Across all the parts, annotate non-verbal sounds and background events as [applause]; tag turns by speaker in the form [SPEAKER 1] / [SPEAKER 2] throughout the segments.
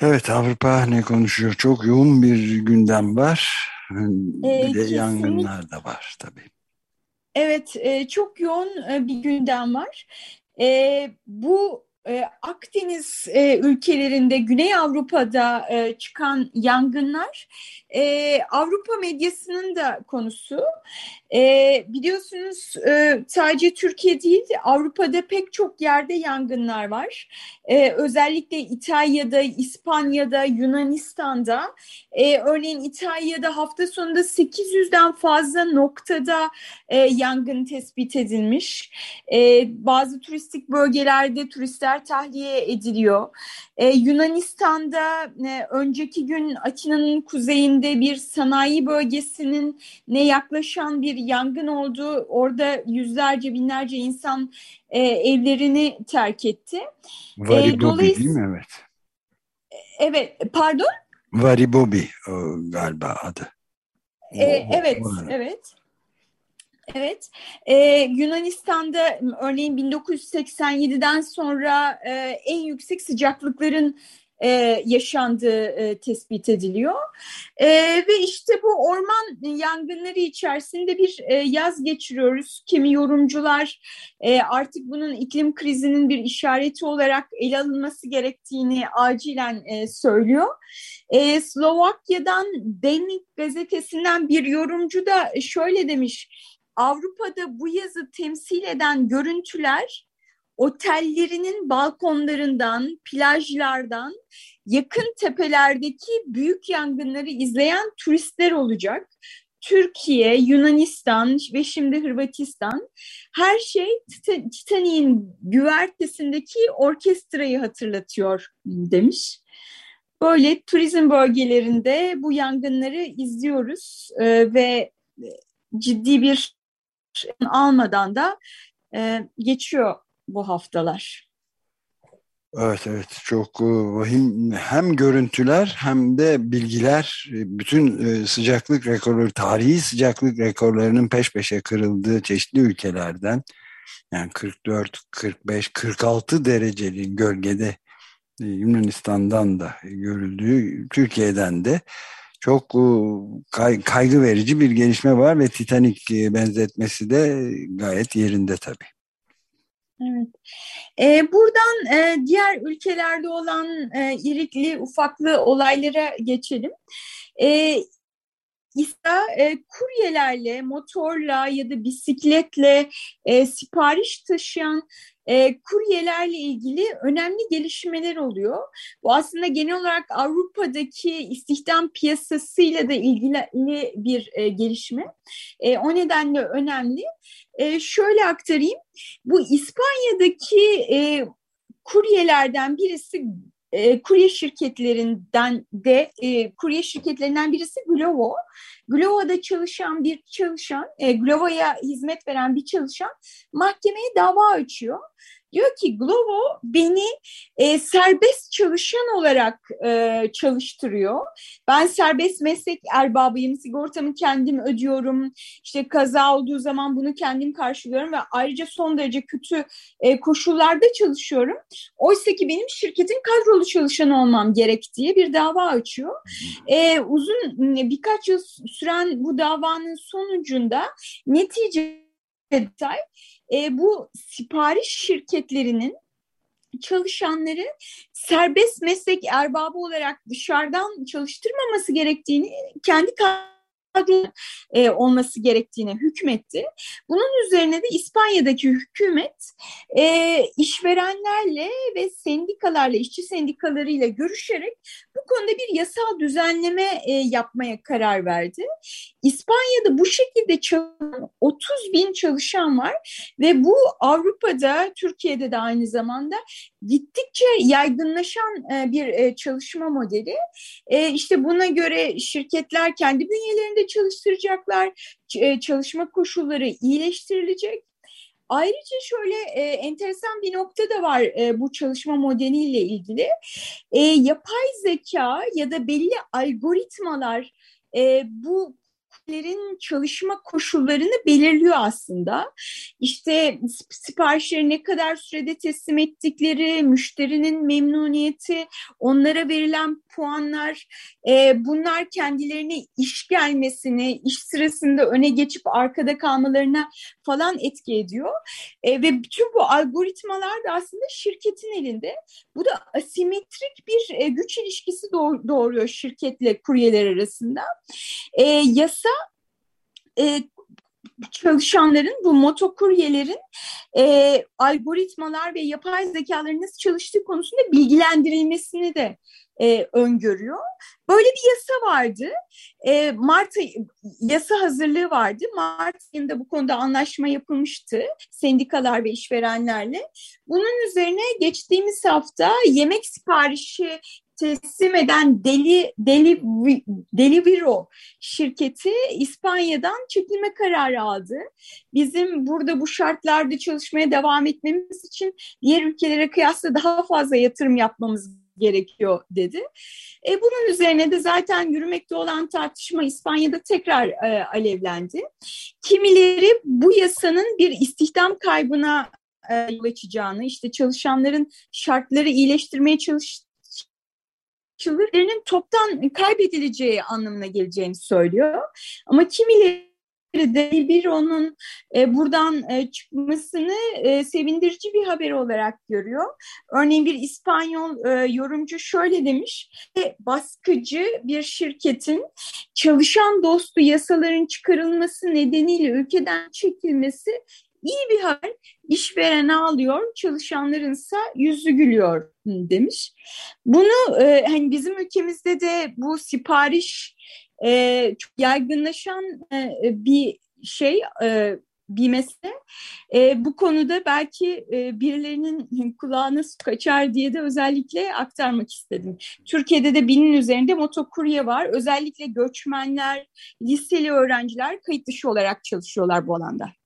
[SPEAKER 1] Evet, Avrupa ne konuşuyor? Çok yoğun bir gündem var.
[SPEAKER 2] Ee,
[SPEAKER 1] Bir de
[SPEAKER 2] kesinlikle.
[SPEAKER 1] yangınlar da var tabii.
[SPEAKER 2] Evet, e, çok yoğun e, bir gündem var. E, bu e, Akdeniz e, ülkelerinde, Güney Avrupa'da e, çıkan yangınlar e, Avrupa medyasının da konusu. Biliyorsunuz sadece Türkiye değil, Avrupa'da pek çok yerde yangınlar var. Özellikle İtalya'da, İspanya'da, Yunanistan'da. Örneğin İtalya'da hafta sonunda 800'den fazla noktada yangın tespit edilmiş. Bazı turistik bölgelerde turistler tahliye ediliyor. E, Yunanistan'da e, önceki gün Atina'nın kuzeyinde bir sanayi bölgesinin ne yaklaşan bir yangın oldu. Orada yüzlerce binlerce insan e, evlerini terk etti.
[SPEAKER 1] Varibobi
[SPEAKER 2] dolayıs-
[SPEAKER 1] değil mi? Evet.
[SPEAKER 2] Evet, pardon.
[SPEAKER 1] Varibobi o galiba adı.
[SPEAKER 2] E, evet, evet. Evet, Ee, Yunanistan'da örneğin 1987'den sonra e, en yüksek sıcaklıkların e, yaşandığı e, tespit ediliyor. E, ve işte bu orman yangınları içerisinde bir e, yaz geçiriyoruz. Kimi yorumcular e, artık bunun iklim krizinin bir işareti olarak ele alınması gerektiğini acilen e, söylüyor. E, Slovakya'dan Denik gazetesinden bir yorumcu da şöyle demiş. Avrupa'da bu yazı temsil eden görüntüler otellerinin balkonlarından, plajlardan, yakın tepelerdeki büyük yangınları izleyen turistler olacak. Türkiye, Yunanistan ve şimdi Hırvatistan her şey Tita- Titanic'in güvertesindeki orkestrayı hatırlatıyor demiş. Böyle turizm bölgelerinde bu yangınları izliyoruz ve ciddi bir almadan da e, geçiyor bu haftalar.
[SPEAKER 1] Evet evet çok e, vahim hem görüntüler hem de bilgiler e, bütün e, sıcaklık rekorları tarihi sıcaklık rekorlarının peş peşe kırıldığı çeşitli ülkelerden yani 44, 45, 46 derecelik gölgede Yunanistan'dan da görüldüğü Türkiye'den de çok e, kay- kaygı verici bir gelişme var ve Titanic e, benzetmesi de gayet yerinde tabii.
[SPEAKER 2] Evet. E, buradan e, diğer ülkelerde olan e, irikli ufaklı olaylara geçelim. E, İSA e, kuryelerle, motorla ya da bisikletle e, sipariş taşıyan e, kuryelerle ilgili önemli gelişmeler oluyor. Bu aslında genel olarak Avrupa'daki istihdam piyasasıyla da ilgili bir e, gelişme. E, o nedenle önemli. E, şöyle aktarayım. Bu İspanya'daki e, kuryelerden birisi e, kurye şirketlerinden de e, kurye şirketlerinden birisi Glovo. Glovo'da çalışan bir çalışan, e, Glovo'ya hizmet veren bir çalışan mahkemeye dava açıyor. Diyor ki Glovo beni e, serbest çalışan olarak e, çalıştırıyor. Ben serbest meslek erbabıyım, sigortamı kendim ödüyorum. İşte kaza olduğu zaman bunu kendim karşılıyorum ve ayrıca son derece kötü e, koşullarda çalışıyorum. Oysa ki benim şirketin kadrolu çalışan olmam gerektiği bir dava açıyor. E, uzun birkaç yıl süren bu davanın sonucunda netice detay e, bu sipariş şirketlerinin çalışanları serbest meslek erbabı olarak dışarıdan çalıştırmaması gerektiğini kendi kadro e, olması gerektiğine hükmetti. Bunun üzerine de İspanya'daki hükümet e, işverenlerle ve sendikalarla, işçi sendikalarıyla görüşerek bu konuda bir yasal düzenleme e, yapmaya karar verdi. İspanya'da bu şekilde çalışan 30 bin çalışan var ve bu Avrupa'da, Türkiye'de de aynı zamanda gittikçe yaygınlaşan e, bir e, çalışma modeli. E, işte buna göre şirketler kendi bünyelerinde çalıştıracaklar, e, çalışma koşulları iyileştirilecek. Ayrıca şöyle e, enteresan bir nokta da var e, bu çalışma modeliyle ilgili. E, yapay zeka ya da belli algoritmalar e, bu şirketlerin çalışma koşullarını belirliyor aslında. İşte siparişleri ne kadar sürede teslim ettikleri, müşterinin memnuniyeti, onlara verilen puanlar, e, bunlar kendilerine iş gelmesini, iş sırasında öne geçip arkada kalmalarına falan etki ediyor. E, ve bütün bu algoritmalar da aslında şirketin elinde. Bu da asimetrik bir e, güç ilişkisi doğuruyor şirketle kuryeler arasında. E, yasa e, çalışanların, bu motokuryelerin e, algoritmalar ve yapay zekaların nasıl çalıştığı konusunda bilgilendirilmesini de e, öngörüyor. Böyle bir yasa vardı. E, Mart yasa hazırlığı vardı. Mart ayında bu konuda anlaşma yapılmıştı sendikalar ve işverenlerle. Bunun üzerine geçtiğimiz hafta yemek siparişi teslim eden Deli, Deli, Deliviro şirketi İspanya'dan çekilme kararı aldı. Bizim burada bu şartlarda çalışmaya devam etmemiz için diğer ülkelere kıyasla daha fazla yatırım yapmamız gerekiyor dedi. E, bunun üzerine de zaten yürümekte olan tartışma İspanya'da tekrar e, alevlendi. Kimileri bu yasanın bir istihdam kaybına e, yol açacağını, işte çalışanların şartları iyileştirmeye çalış yıllarının toptan kaybedileceği anlamına geleceğini söylüyor. Ama kimileri de bir onun e, buradan e, çıkmasını e, sevindirici bir haber olarak görüyor. Örneğin bir İspanyol e, yorumcu şöyle demiş, baskıcı bir şirketin çalışan dostu yasaların çıkarılması nedeniyle ülkeden çekilmesi iyi bir haber. İşveren ağlıyor, çalışanlarınsa yüzü gülüyor demiş. Bunu e, hani bizim ülkemizde de bu sipariş e, çok yaygınlaşan e, bir şey e, bir mesele. E, bu konuda belki e, birilerinin kulağına su kaçar diye de özellikle aktarmak istedim. Türkiye'de de binin üzerinde motokurye var. Özellikle göçmenler, liseli öğrenciler kayıt dışı olarak çalışıyorlar bu alanda.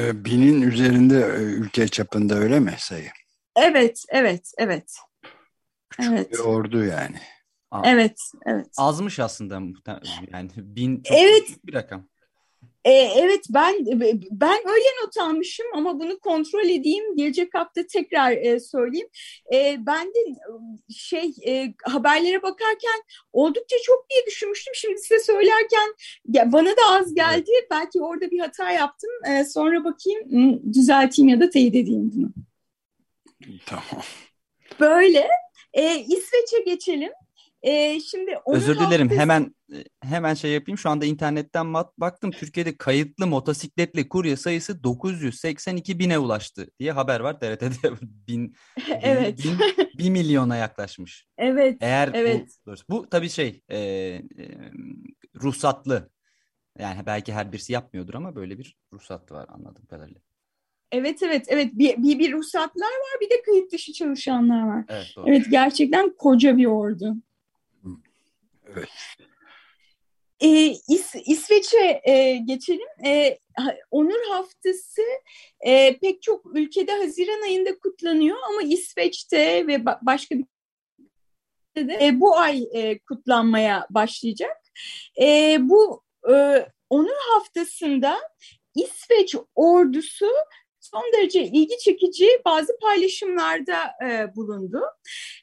[SPEAKER 1] Ee, binin üzerinde e, ülke çapında öyle mi sayı?
[SPEAKER 2] Evet, evet, evet.
[SPEAKER 1] Küçük evet. bir ordu yani.
[SPEAKER 2] Evet, evet.
[SPEAKER 3] Azmış aslında yani bin
[SPEAKER 2] çok evet.
[SPEAKER 3] bir rakam.
[SPEAKER 2] E, evet ben ben öyle not almışım ama bunu kontrol edeyim. Gelecek hafta tekrar e, söyleyeyim. E, ben de şey e, haberlere bakarken oldukça çok diye düşünmüştüm. Şimdi size söylerken ya, bana da az geldi. Evet. Belki orada bir hata yaptım. E, sonra bakayım düzelteyim ya da teyit edeyim bunu.
[SPEAKER 1] Tamam.
[SPEAKER 2] Böyle. E, İsveç'e geçelim. E, şimdi
[SPEAKER 3] Özür dilerim haftası... hemen hemen şey yapayım. Şu anda internetten baktım. Türkiye'de kayıtlı motosikletli kurye sayısı 982 bine ulaştı diye haber var. TRT'de [laughs] [laughs] bin,
[SPEAKER 2] evet.
[SPEAKER 3] bin, bin, milyona yaklaşmış. [laughs]
[SPEAKER 2] Evet.
[SPEAKER 3] Eğer
[SPEAKER 2] evet.
[SPEAKER 3] Bu, bu tabii şey e, e, ruhsatlı. Yani belki her birisi yapmıyordur ama böyle bir ruhsat var anladığım kadarıyla.
[SPEAKER 2] Evet evet evet bir, bir, bir ruhsatlar var bir de kayıt dışı çalışanlar var.
[SPEAKER 3] Evet, doğru.
[SPEAKER 2] evet gerçekten koca bir ordu.
[SPEAKER 1] Evet.
[SPEAKER 2] Ee, İs İsveç'e e, geçelim. E, Onur Haftası e, pek çok ülkede Haziran ayında kutlanıyor ama İsveç'te ve ba başka bir de e, bu ay e, kutlanmaya başlayacak. E, bu e, Onur Haftası'nda İsveç ordusu son derece ilgi çekici bazı paylaşımlarda e, bulundu.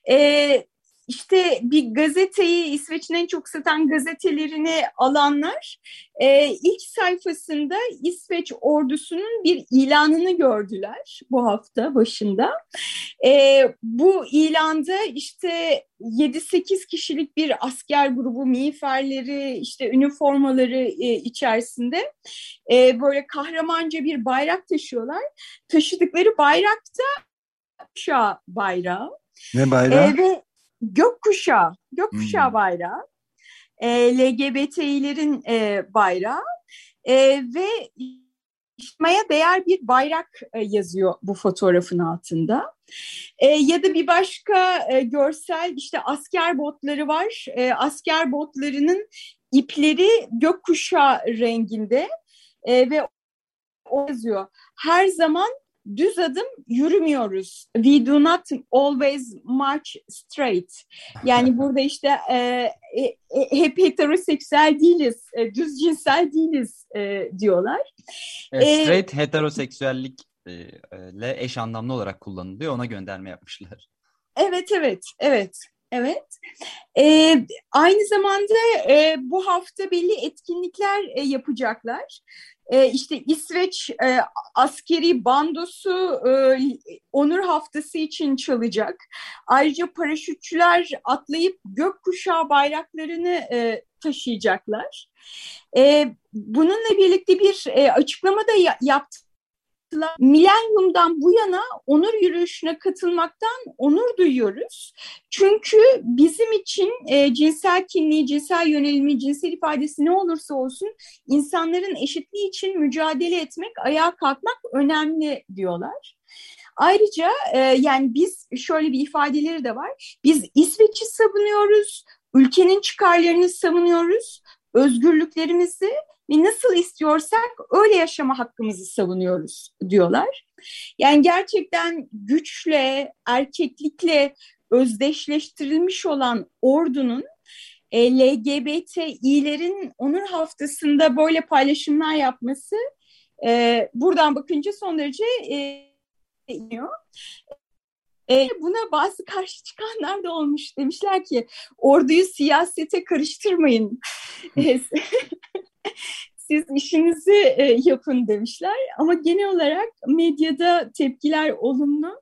[SPEAKER 2] E, işte bir gazeteyi İsveç'in en çok satan gazetelerini alanlar e, ilk sayfasında İsveç ordusunun bir ilanını gördüler bu hafta başında. E, bu ilanda işte 7-8 kişilik bir asker grubu miğferleri işte üniformaları e, içerisinde e, böyle kahramanca bir bayrak taşıyorlar. Taşıdıkları bayrakta kuşağı bayrağı.
[SPEAKER 1] Ne bayrağı?
[SPEAKER 2] E, ve gökkuşağı, gökkuşağı hmm. bayrağı. E, LGBT'lerin e, bayrağı e, ve işmaya değer bir bayrak e, yazıyor bu fotoğrafın altında. E, ya da bir başka e, görsel işte asker botları var. E, asker botlarının ipleri gökkuşağı renginde e, ve o yazıyor. Her zaman düz adım yürümüyoruz. We do not always march straight. Yani [laughs] burada işte e, e, e, hep heteroseksüel değiliz, e, düz cinsel değiliz e, diyorlar.
[SPEAKER 3] E, straight e, heteroseksüellik ile eş anlamlı olarak kullanılıyor. Ona gönderme yapmışlar.
[SPEAKER 2] Evet, evet, evet. Evet. Ee, aynı zamanda e, bu hafta belli etkinlikler e, yapacaklar. E, işte İsveç e, askeri bandosu e, onur haftası için çalacak. Ayrıca paraşütçüler atlayıp gökkuşağı bayraklarını e, taşıyacaklar. E, bununla birlikte bir e, açıklama da ya, yaptı Milenyumdan bu yana onur yürüyüşüne katılmaktan onur duyuyoruz. Çünkü bizim için e, cinsel kimliği, cinsel yönelimi, cinsel ifadesi ne olursa olsun insanların eşitliği için mücadele etmek, ayağa kalkmak önemli diyorlar. Ayrıca e, yani biz şöyle bir ifadeleri de var. Biz İsveç'i savunuyoruz, ülkenin çıkarlarını savunuyoruz, özgürlüklerimizi nasıl istiyorsak öyle yaşama hakkımızı savunuyoruz diyorlar. Yani gerçekten güçle, erkeklikle özdeşleştirilmiş olan ordunun e, LGBTİ'lerin onur haftasında böyle paylaşımlar yapması e, buradan bakınca son derece e, e, buna bazı karşı çıkanlar da olmuş. Demişler ki orduyu siyasete karıştırmayın. [laughs] siz işinizi e, yapın demişler. Ama genel olarak medyada tepkiler olumlu.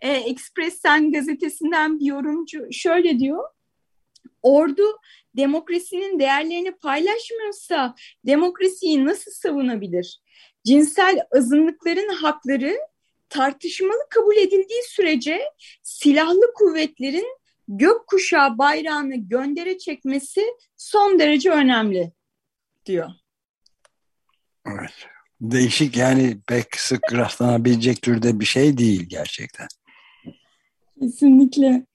[SPEAKER 2] E, Expressen gazetesinden bir yorumcu şöyle diyor. Ordu demokrasinin değerlerini paylaşmıyorsa demokrasiyi nasıl savunabilir? Cinsel azınlıkların hakları tartışmalı kabul edildiği sürece silahlı kuvvetlerin gökkuşağı bayrağını göndere çekmesi son derece önemli diyor.
[SPEAKER 1] Evet. Değişik yani pek sık rastlanabilecek türde bir şey değil gerçekten.
[SPEAKER 2] Kesinlikle.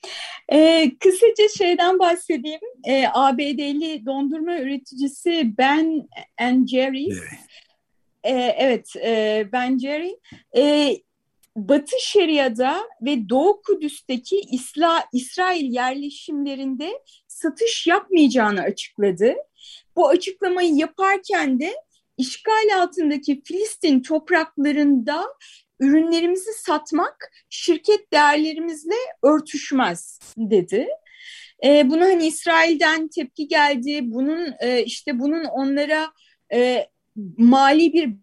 [SPEAKER 2] Ee, kısaca şeyden bahsedeyim. Ee, ABD'li dondurma üreticisi Ben and Jerry. Evet, ee, evet e, Ben Jerry. E, Batı Şeria'da ve Doğu Kudüs'teki İsla, İsrail yerleşimlerinde satış yapmayacağını açıkladı. Bu açıklamayı yaparken de işgal altındaki Filistin topraklarında ürünlerimizi satmak şirket değerlerimizle örtüşmez dedi. E, buna hani İsrail'den tepki geldi. Bunun e, işte bunun onlara e, mali bir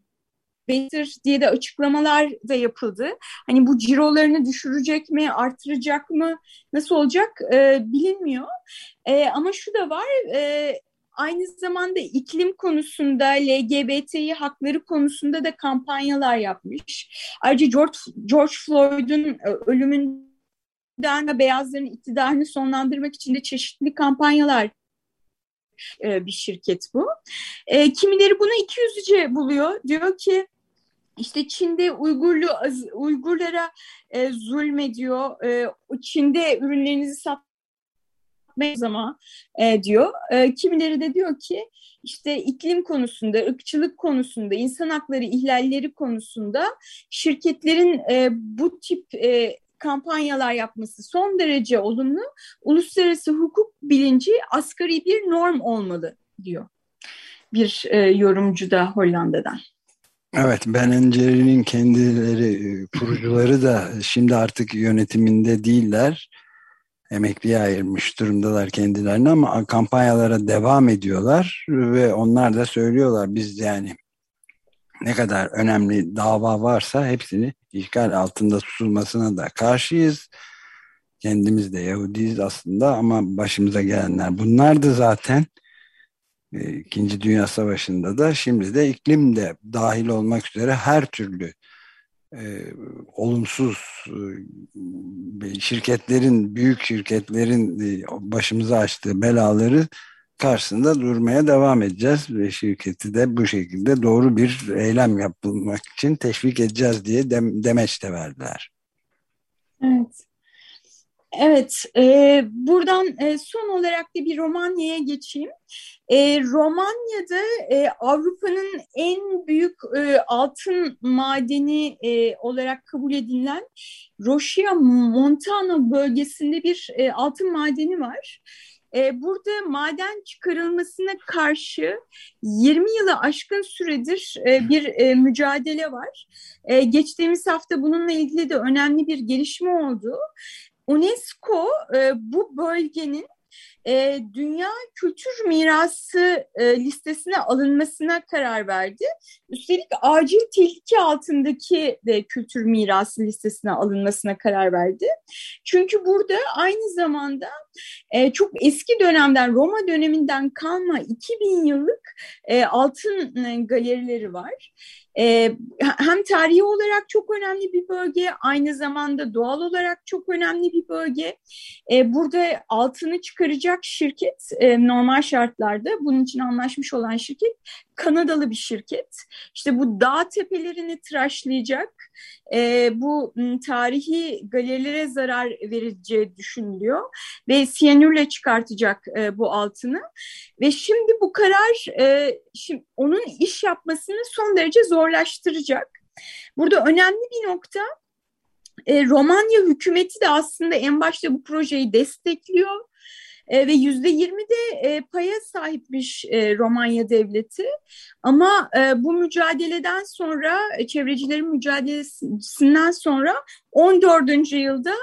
[SPEAKER 2] betir diye de açıklamalar da yapıldı. Hani bu cirolarını düşürecek mi, artıracak mı, nasıl olacak e, bilinmiyor. E, ama şu da var, e, aynı zamanda iklim konusunda, LGBTİ hakları konusunda da kampanyalar yapmış. Ayrıca George, George Floyd'un e, ölümünden ve beyazların iktidarını sonlandırmak için de çeşitli kampanyalar e, bir şirket bu. E, kimileri bunu iki yüzüce buluyor. Diyor ki işte Çin'de Uygurlu Uygurlara e, zulmediyor. E, Çin'de ürünlerinizi sat ama e, diyor. E, kimileri de diyor ki işte iklim konusunda, ırkçılık konusunda, insan hakları ihlalleri konusunda şirketlerin e, bu tip e, kampanyalar yapması son derece olumlu. Uluslararası hukuk bilinci asgari bir norm olmalı diyor bir e, yorumcu da Hollanda'dan.
[SPEAKER 1] Evet, Ben Jerry'nin kendileri, e, kurucuları da şimdi artık yönetiminde değiller emekliye ayırmış durumdalar kendilerini ama kampanyalara devam ediyorlar ve onlar da söylüyorlar biz yani ne kadar önemli dava varsa hepsini işgal altında tutulmasına da karşıyız. Kendimiz de Yahudiyiz aslında ama başımıza gelenler bunlardı zaten. E, İkinci Dünya Savaşı'nda da şimdi de iklim de dahil olmak üzere her türlü e, olumsuz e, şirketlerin, büyük şirketlerin e, başımıza açtığı belaları karşısında durmaya devam edeceğiz ve şirketi de bu şekilde doğru bir eylem yapılmak için teşvik edeceğiz diye dem demeç de verdiler.
[SPEAKER 2] Evet. Evet, e, buradan e, son olarak da bir Romanya'ya geçeyim. E, Romanya'da e, Avrupa'nın en büyük e, altın madeni e, olarak kabul edilen Roșia Montana bölgesinde bir e, altın madeni var. E, burada maden çıkarılmasına karşı 20 yılı aşkın süredir e, bir e, mücadele var. E, geçtiğimiz hafta bununla ilgili de önemli bir gelişme oldu. UNESCO e, bu bölgenin e, Dünya Kültür Mirası e, listesine alınmasına karar verdi. Üstelik acil tehlike altındaki de kültür mirası listesine alınmasına karar verdi. Çünkü burada aynı zamanda e, çok eski dönemden Roma döneminden kalma 2000 yıllık e, altın e, galerileri var. E, hem tarihi olarak çok önemli bir bölge, aynı zamanda doğal olarak çok önemli bir bölge. E, burada altını çıkaracak şirket e, normal şartlarda bunun için anlaşmış olan şirket Kanadalı bir şirket. İşte bu dağ tepelerini tıraşlayacak, e, bu tarihi galerilere zarar vereceği düşünülüyor ve siyanürle çıkartacak e, bu altını. Ve şimdi bu karar e, şimdi onun iş yapmasını son derece zorlaştıracak. Burada önemli bir nokta e, Romanya hükümeti de aslında en başta bu projeyi destekliyor e, ve yüzde yirmi de e, paya sahipmiş e, Romanya devleti. Ama bu mücadeleden sonra, çevrecilerin mücadelesinden sonra 14. yılda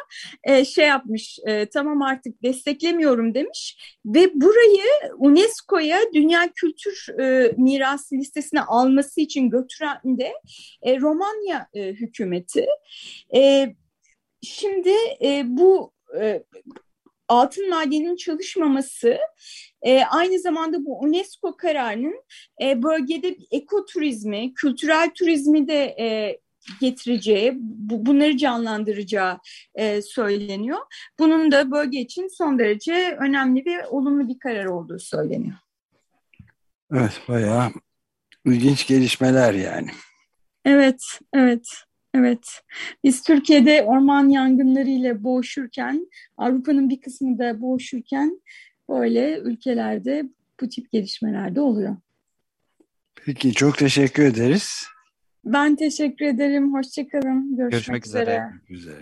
[SPEAKER 2] şey yapmış, tamam artık desteklemiyorum demiş ve burayı UNESCO'ya Dünya Kültür e, Mirası listesine alması için götüren de Romanya hükümeti. Şimdi bu altın madeninin çalışmaması e, aynı zamanda bu UNESCO kararının e, bölgede ekoturizmi, kültürel turizmi de e, getireceği, bu, bunları canlandıracağı e, söyleniyor. Bunun da bölge için son derece önemli ve olumlu bir karar olduğu söyleniyor.
[SPEAKER 1] Evet, bayağı ilginç gelişmeler yani.
[SPEAKER 2] Evet, evet. Evet, biz Türkiye'de orman yangınlarıyla boğuşurken, Avrupa'nın bir kısmı da boğuşurken böyle ülkelerde bu tip gelişmeler de oluyor.
[SPEAKER 1] Peki, çok teşekkür ederiz.
[SPEAKER 2] Ben teşekkür ederim. Hoşçakalın. Görüşmek,
[SPEAKER 3] Görüşmek üzere.
[SPEAKER 1] üzere.